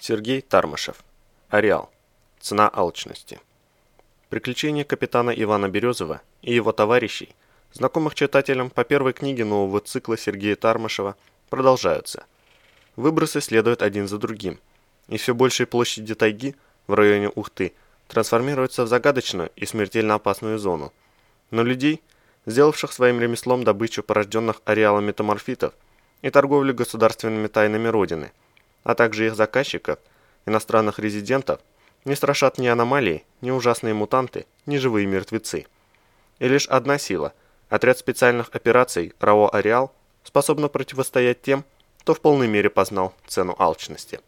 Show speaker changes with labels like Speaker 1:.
Speaker 1: Сергей Тармашев. Ареал. Цена алчности. Приключения капитана Ивана Березова и его товарищей, знакомых читателям по первой книге нового цикла Сергея Тармашева, продолжаются. Выбросы следуют один за другим, и все большие площади тайги в районе Ухты трансформируются в загадочную и смертельно опасную зону. Но людей, сделавших своим ремеслом добычу порожденных ареалом метаморфитов и торговлю государственными тайнами Родины – а также их заказчиков, иностранных резидентов, не страшат ни аномалии, ни ужасные мутанты, ни живые мертвецы. И лишь одна сила, отряд специальных операций РАО «Ареал», способна противостоять тем, кто в полной мере познал цену алчности.